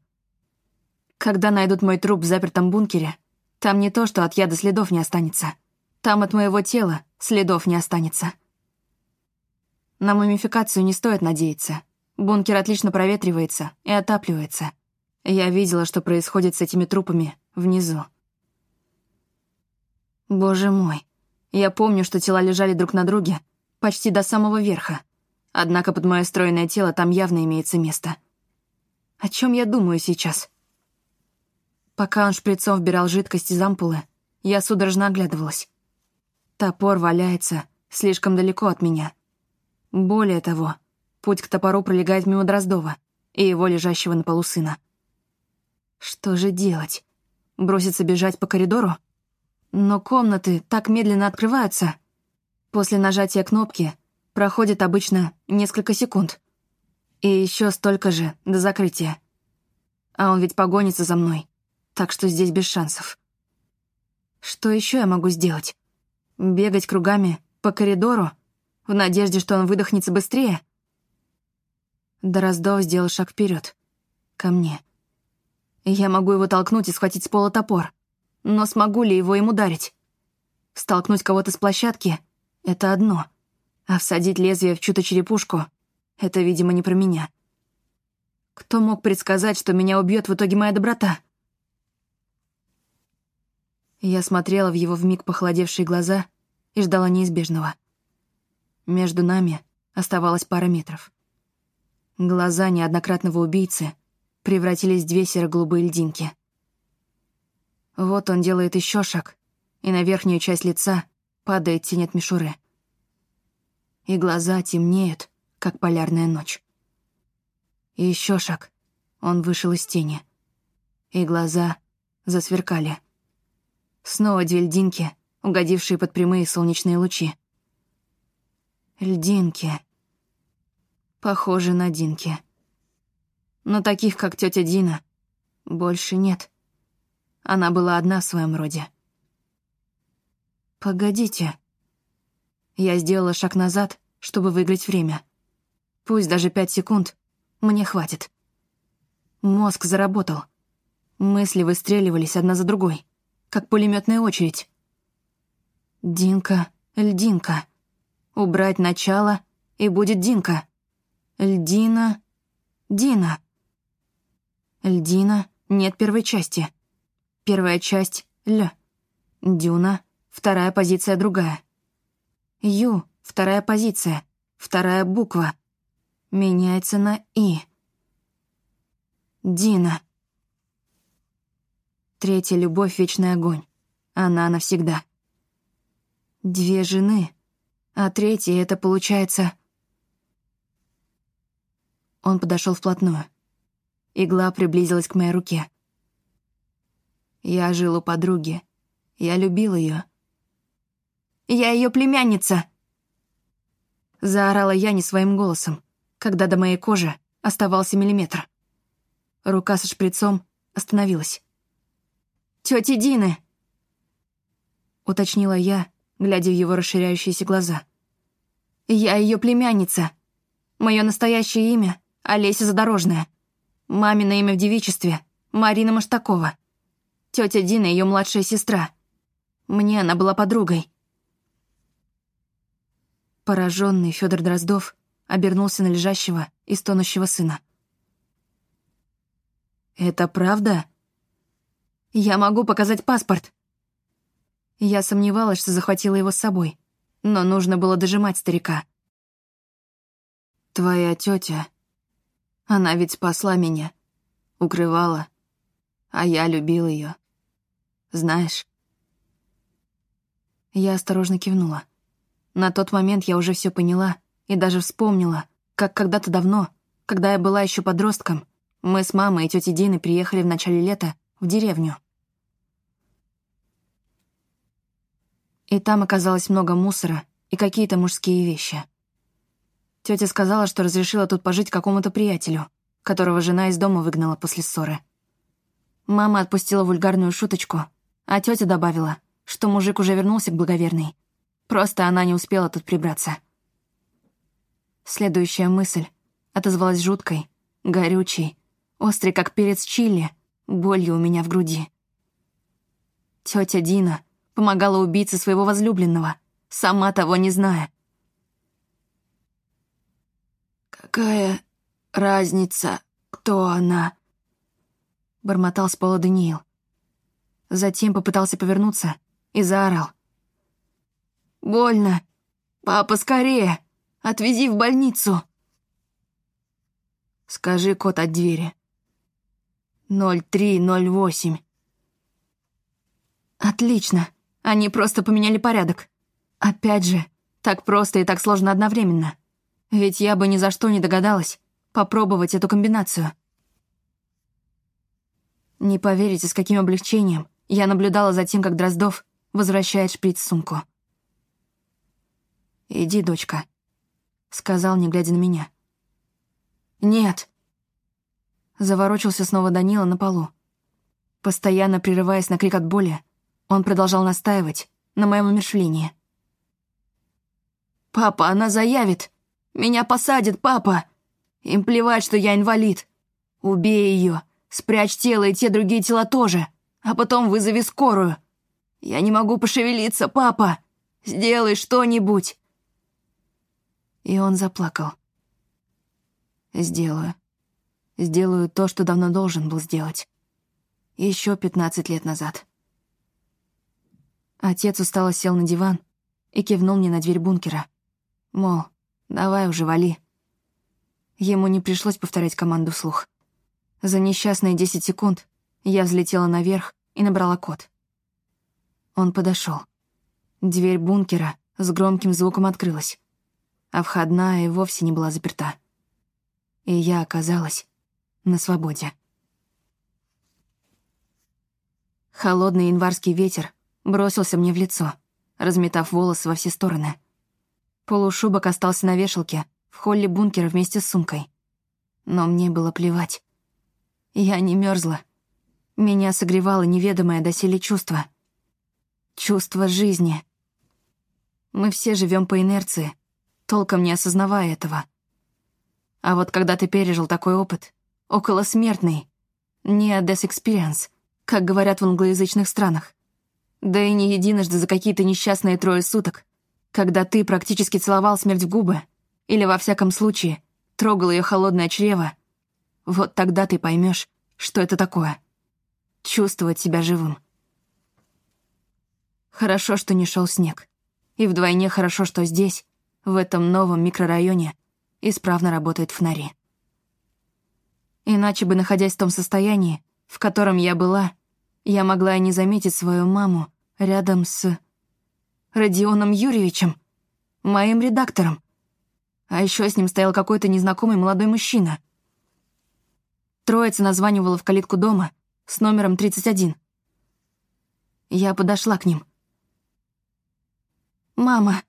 Когда найдут мой труп в запертом бункере, там не то, что от яда следов не останется. Там от моего тела следов не останется. На мумификацию не стоит надеяться. Бункер отлично проветривается и отапливается. Я видела, что происходит с этими трупами внизу. Боже мой. Я помню, что тела лежали друг на друге почти до самого верха. Однако под мое стройное тело там явно имеется место. О чем я думаю сейчас? Пока он шприцом вбирал жидкость из ампулы, я судорожно оглядывалась. Топор валяется слишком далеко от меня. Более того, путь к топору пролегает мимо Дроздова и его лежащего на полу сына. Что же делать? Броситься бежать по коридору? Но комнаты так медленно открываются. После нажатия кнопки проходит обычно несколько секунд. И еще столько же до закрытия. А он ведь погонится за мной так что здесь без шансов. Что еще я могу сделать? Бегать кругами по коридору в надежде, что он выдохнется быстрее? Дороздов сделал шаг вперед, ко мне. Я могу его толкнуть и схватить с пола топор, но смогу ли его им ударить? Столкнуть кого-то с площадки — это одно, а всадить лезвие в чью-то черепушку — это, видимо, не про меня. Кто мог предсказать, что меня убьет в итоге моя доброта? Я смотрела в его вмиг похолодевшие глаза и ждала неизбежного. Между нами оставалось пара метров. Глаза неоднократного убийцы превратились в две серо-голубые льдинки. Вот он делает еще шаг, и на верхнюю часть лица падает тень от мишуры. И глаза темнеют, как полярная ночь. И еще шаг. Он вышел из тени. И глаза засверкали — Снова две льдинки, угодившие под прямые солнечные лучи. Льдинки. Похожи на Динки. Но таких, как тетя Дина, больше нет. Она была одна в своем роде. «Погодите». Я сделала шаг назад, чтобы выиграть время. Пусть даже пять секунд, мне хватит. Мозг заработал. Мысли выстреливались одна за другой как пулеметная очередь. Динка, льдинка. Убрать начало, и будет Динка. Льдина, Дина. Льдина нет первой части. Первая часть — Л. Дюна — вторая позиция другая. Ю, вторая позиция, вторая буква. Меняется на И. Дина. Третья любовь — вечный огонь. Она навсегда. Две жены, а третья — это получается... Он подошел вплотную. Игла приблизилась к моей руке. Я жил у подруги. Я любил ее. «Я ее племянница!» Заорала я не своим голосом, когда до моей кожи оставался миллиметр. Рука со шприцом остановилась. «Тёти Дины!» Уточнила я, глядя в его расширяющиеся глаза. «Я ее племянница. Мое настоящее имя — Олеся Задорожная. Мамино имя в девичестве — Марина Маштакова. Тетя Дина — ее младшая сестра. Мне она была подругой». Пораженный Федор Дроздов обернулся на лежащего и стонущего сына. «Это правда?» «Я могу показать паспорт». Я сомневалась, что захватила его с собой, но нужно было дожимать старика. «Твоя тетя, она ведь спасла меня, укрывала, а я любил ее. Знаешь?» Я осторожно кивнула. На тот момент я уже все поняла и даже вспомнила, как когда-то давно, когда я была еще подростком, мы с мамой и тетей Диной приехали в начале лета в деревню. И там оказалось много мусора и какие-то мужские вещи. Тетя сказала, что разрешила тут пожить какому-то приятелю, которого жена из дома выгнала после ссоры. Мама отпустила вульгарную шуточку, а тетя добавила, что мужик уже вернулся к благоверной. Просто она не успела тут прибраться. Следующая мысль отозвалась жуткой, горючей, острой, как перец чили, болью у меня в груди. Тетя Дина помогала убийце своего возлюбленного, сама того не зная. «Какая разница, кто она?» — бормотал с пола Даниил. Затем попытался повернуться и заорал. «Больно! Папа, скорее! Отвези в больницу!» «Скажи код от двери», 0308. Отлично. Они просто поменяли порядок. Опять же, так просто и так сложно одновременно. Ведь я бы ни за что не догадалась попробовать эту комбинацию. Не поверите, с каким облегчением я наблюдала за тем, как Дроздов возвращает шприц-сумку. «Иди, дочка», — сказал, не глядя на меня. «Нет», Заворочился снова Данила на полу. Постоянно прерываясь на крик от боли, он продолжал настаивать на моем умершвлении. «Папа, она заявит! Меня посадят, папа! Им плевать, что я инвалид! Убей ее, спрячь тело и те другие тела тоже, а потом вызови скорую! Я не могу пошевелиться, папа! Сделай что-нибудь!» И он заплакал. «Сделаю», Сделаю то, что давно должен был сделать. Еще пятнадцать лет назад. Отец устало сел на диван и кивнул мне на дверь бункера. Мол, давай уже вали. Ему не пришлось повторять команду вслух. За несчастные десять секунд я взлетела наверх и набрала код. Он подошел. Дверь бункера с громким звуком открылась, а входная и вовсе не была заперта. И я оказалась на свободе. Холодный январский ветер бросился мне в лицо, разметав волосы во все стороны. Полушубок остался на вешалке в холле бункера вместе с сумкой. Но мне было плевать. Я не мерзла. Меня согревало неведомое доселе чувство. Чувство жизни. Мы все живем по инерции, толком не осознавая этого. А вот когда ты пережил такой опыт, околосмертный, не death experience, как говорят в англоязычных странах. Да и не единожды за какие-то несчастные трое суток, когда ты практически целовал смерть в губы, или, во всяком случае, трогал ее холодное чрево, вот тогда ты поймешь, что это такое. Чувствовать себя живым. Хорошо, что не шел снег. И вдвойне хорошо, что здесь, в этом новом микрорайоне, исправно работают фонари. Иначе бы, находясь в том состоянии, в котором я была, я могла и не заметить свою маму рядом с... Родионом Юрьевичем, моим редактором. А еще с ним стоял какой-то незнакомый молодой мужчина. Троица названивала в калитку дома с номером 31. Я подошла к ним. «Мама!»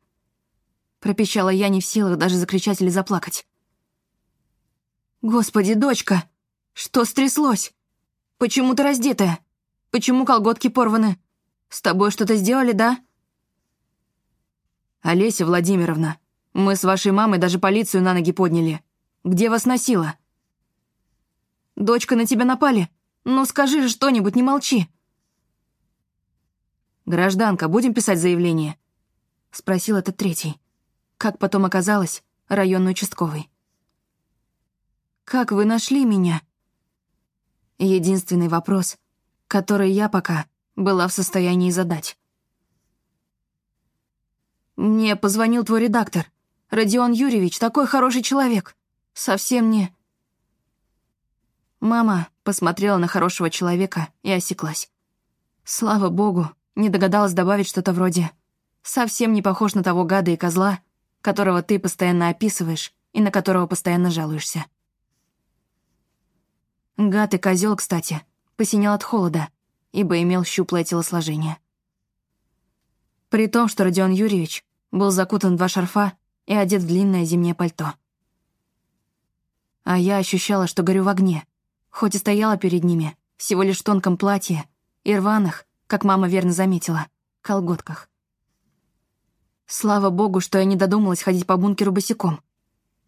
— пропищала я не в силах даже закричать или заплакать. «Господи, дочка! Что стряслось? Почему ты раздетая? Почему колготки порваны? С тобой что-то сделали, да?» «Олеся Владимировна, мы с вашей мамой даже полицию на ноги подняли. Где вас носило?» «Дочка, на тебя напали? Ну скажи же что-нибудь, не молчи!» «Гражданка, будем писать заявление?» — спросил этот третий. Как потом оказалось, районный участковый. «Как вы нашли меня?» Единственный вопрос, который я пока была в состоянии задать. Мне позвонил твой редактор. Родион Юрьевич, такой хороший человек. Совсем не... Мама посмотрела на хорошего человека и осеклась. Слава богу, не догадалась добавить что-то вроде «совсем не похож на того гада и козла, которого ты постоянно описываешь и на которого постоянно жалуешься». Гад и козел, кстати, посинял от холода, ибо имел щуплое телосложение. При том, что Родион Юрьевич был закутан в два шарфа и одет в длинное зимнее пальто. А я ощущала, что горю в огне, хоть и стояла перед ними, всего лишь в тонком платье и рваных, как мама верно заметила, колготках. Слава богу, что я не додумалась ходить по бункеру босиком,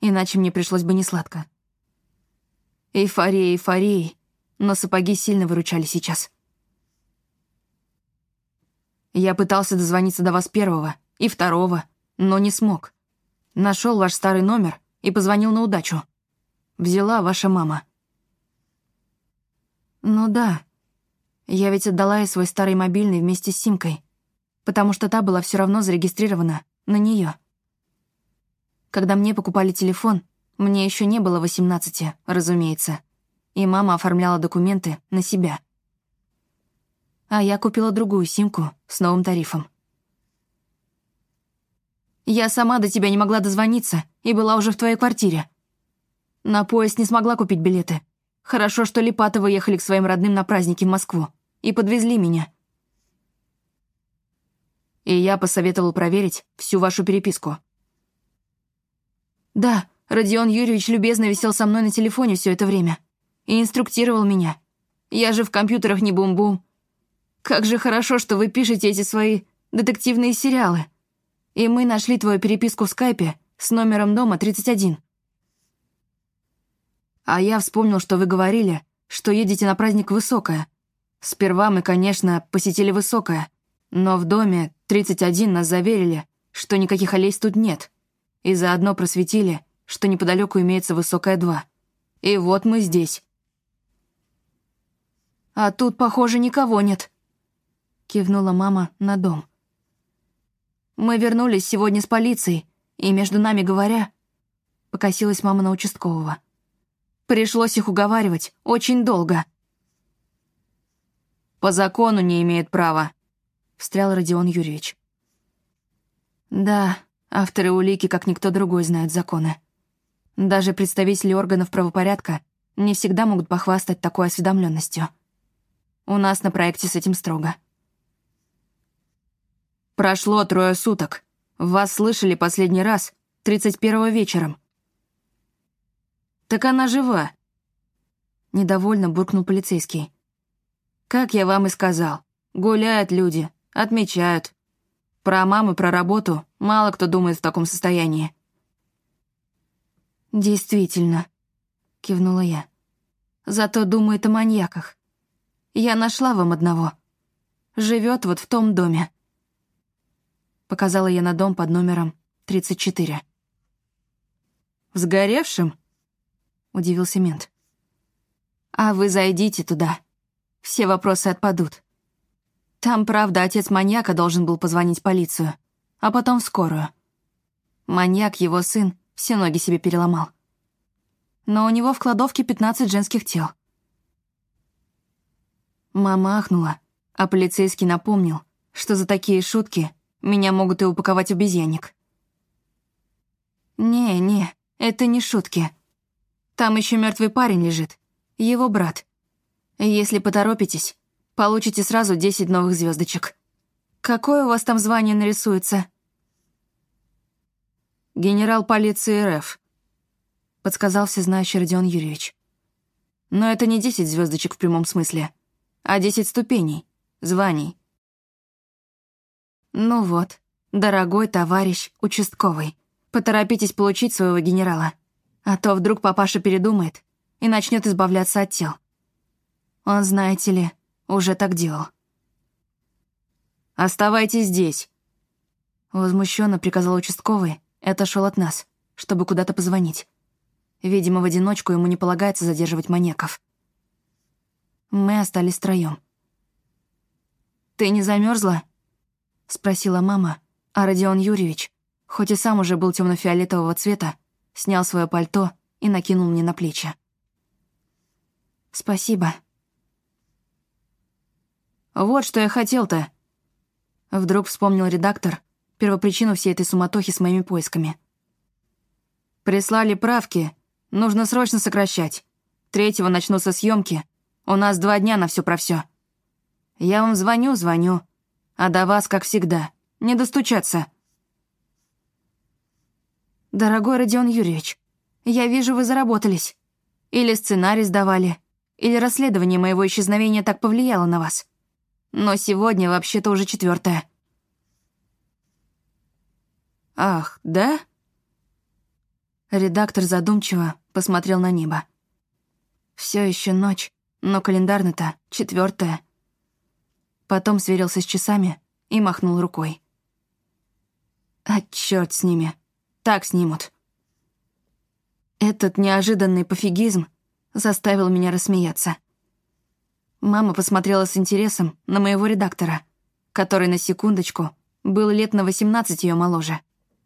иначе мне пришлось бы несладко. Эйфория эйфорией, но сапоги сильно выручали сейчас. Я пытался дозвониться до вас первого, и второго, но не смог. Нашел ваш старый номер и позвонил на удачу. Взяла ваша мама. Ну да, я ведь отдала ей свой старый мобильный вместе с симкой, потому что та была все равно зарегистрирована на нее. Когда мне покупали телефон, мне еще не было 18, разумеется, и мама оформляла документы на себя. А я купила другую симку с новым тарифом. Я сама до тебя не могла дозвониться и была уже в твоей квартире. На поезд не смогла купить билеты. Хорошо, что Липатовы ехали к своим родным на праздники в Москву и подвезли меня. И я посоветовал проверить всю вашу переписку. Да, Родион Юрьевич любезно висел со мной на телефоне все это время и инструктировал меня. Я же в компьютерах не бум-бум. Как же хорошо, что вы пишете эти свои детективные сериалы. И мы нашли твою переписку в скайпе с номером дома 31. А я вспомнил, что вы говорили, что едете на праздник Высокое. Сперва мы, конечно, посетили Высокое, но в доме 31 нас заверили, что никаких аллей тут нет, и заодно просветили, что неподалеку имеется Высокое 2. И вот мы здесь. «А тут, похоже, никого нет», — кивнула мама на дом. Мы вернулись сегодня с полицией, и, между нами говоря, покосилась мама на участкового. Пришлось их уговаривать очень долго. «По закону не имеет права», — встрял Родион Юрьевич. «Да, авторы улики, как никто другой, знают законы. Даже представители органов правопорядка не всегда могут похвастать такой осведомленностью. У нас на проекте с этим строго». Прошло трое суток. Вас слышали последний раз, 31-го вечером. Так она жива. Недовольно буркнул полицейский. Как я вам и сказал, гуляют люди, отмечают. Про маму, про работу мало кто думает в таком состоянии. «Действительно», — кивнула я. «Зато думает о маньяках. Я нашла вам одного. Живет вот в том доме». Показала я на дом под номером 34. «В сгоревшем?» — удивился мент. «А вы зайдите туда. Все вопросы отпадут. Там, правда, отец маньяка должен был позвонить полицию. а потом скорую. Маньяк, его сын, все ноги себе переломал. Но у него в кладовке 15 женских тел. Мама ахнула, а полицейский напомнил, что за такие шутки меня могут и упаковать в обезьянник. «Не, не, это не шутки. Там еще мертвый парень лежит, его брат. Если поторопитесь, получите сразу 10 новых звездочек. Какое у вас там звание нарисуется?» «Генерал полиции РФ», — подсказал всезнающий Родион Юрьевич. «Но это не 10 звездочек в прямом смысле, а 10 ступеней, званий». «Ну вот, дорогой товарищ участковый, поторопитесь получить своего генерала, а то вдруг папаша передумает и начнет избавляться от тел. Он, знаете ли, уже так делал». «Оставайтесь здесь», — возмущенно приказал участковый, и отошел от нас, чтобы куда-то позвонить. Видимо, в одиночку ему не полагается задерживать маньяков. Мы остались втроём. «Ты не замерзла? спросила мама, а Родион Юрьевич, хоть и сам уже был темно фиолетового цвета, снял свое пальто и накинул мне на плечи. «Спасибо». «Вот что я хотел-то», — вдруг вспомнил редактор, первопричину всей этой суматохи с моими поисками. «Прислали правки. Нужно срочно сокращать. Третьего начнутся съемки. У нас два дня на все про все. Я вам звоню, звоню. А до вас, как всегда, не достучаться». «Дорогой Родион Юрьевич, я вижу, вы заработались. Или сценарий сдавали, или расследование моего исчезновения так повлияло на вас. Но сегодня вообще-то уже четвертое. «Ах, да?» Редактор задумчиво посмотрел на небо. Все еще ночь, но календарно-то четвертая. Потом сверился с часами и махнул рукой. А черт с ними. Так снимут. Этот неожиданный пофигизм заставил меня рассмеяться. Мама посмотрела с интересом на моего редактора, который на секундочку был лет на восемнадцать ее моложе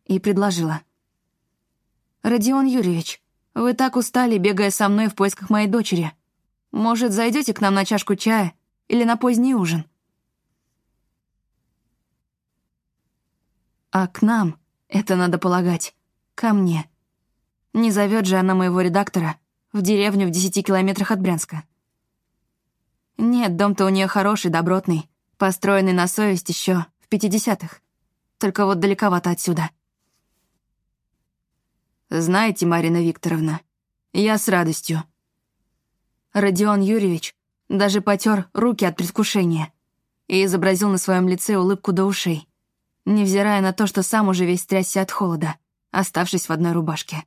и предложила. «Родион Юрьевич, вы так устали, бегая со мной в поисках моей дочери. Может, зайдете к нам на чашку чая или на поздний ужин?» А к нам, это надо полагать, ко мне. Не зовет же она моего редактора в деревню в десяти километрах от Брянска. Нет, дом-то у нее хороший, добротный, построенный на совесть еще в пятидесятых. Только вот далековато отсюда. «Знаете, Марина Викторовна, я с радостью». Родион Юрьевич даже потер руки от предвкушения и изобразил на своем лице улыбку до ушей, невзирая на то, что сам уже весь трясся от холода, оставшись в одной рубашке.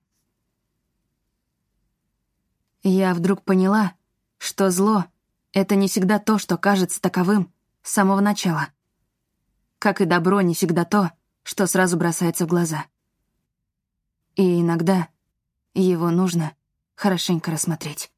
Я вдруг поняла, что зло — это не всегда то, что кажется таковым с самого начала. Как и добро не всегда то, что сразу бросается в глаза. И иногда его нужно хорошенько рассмотреть.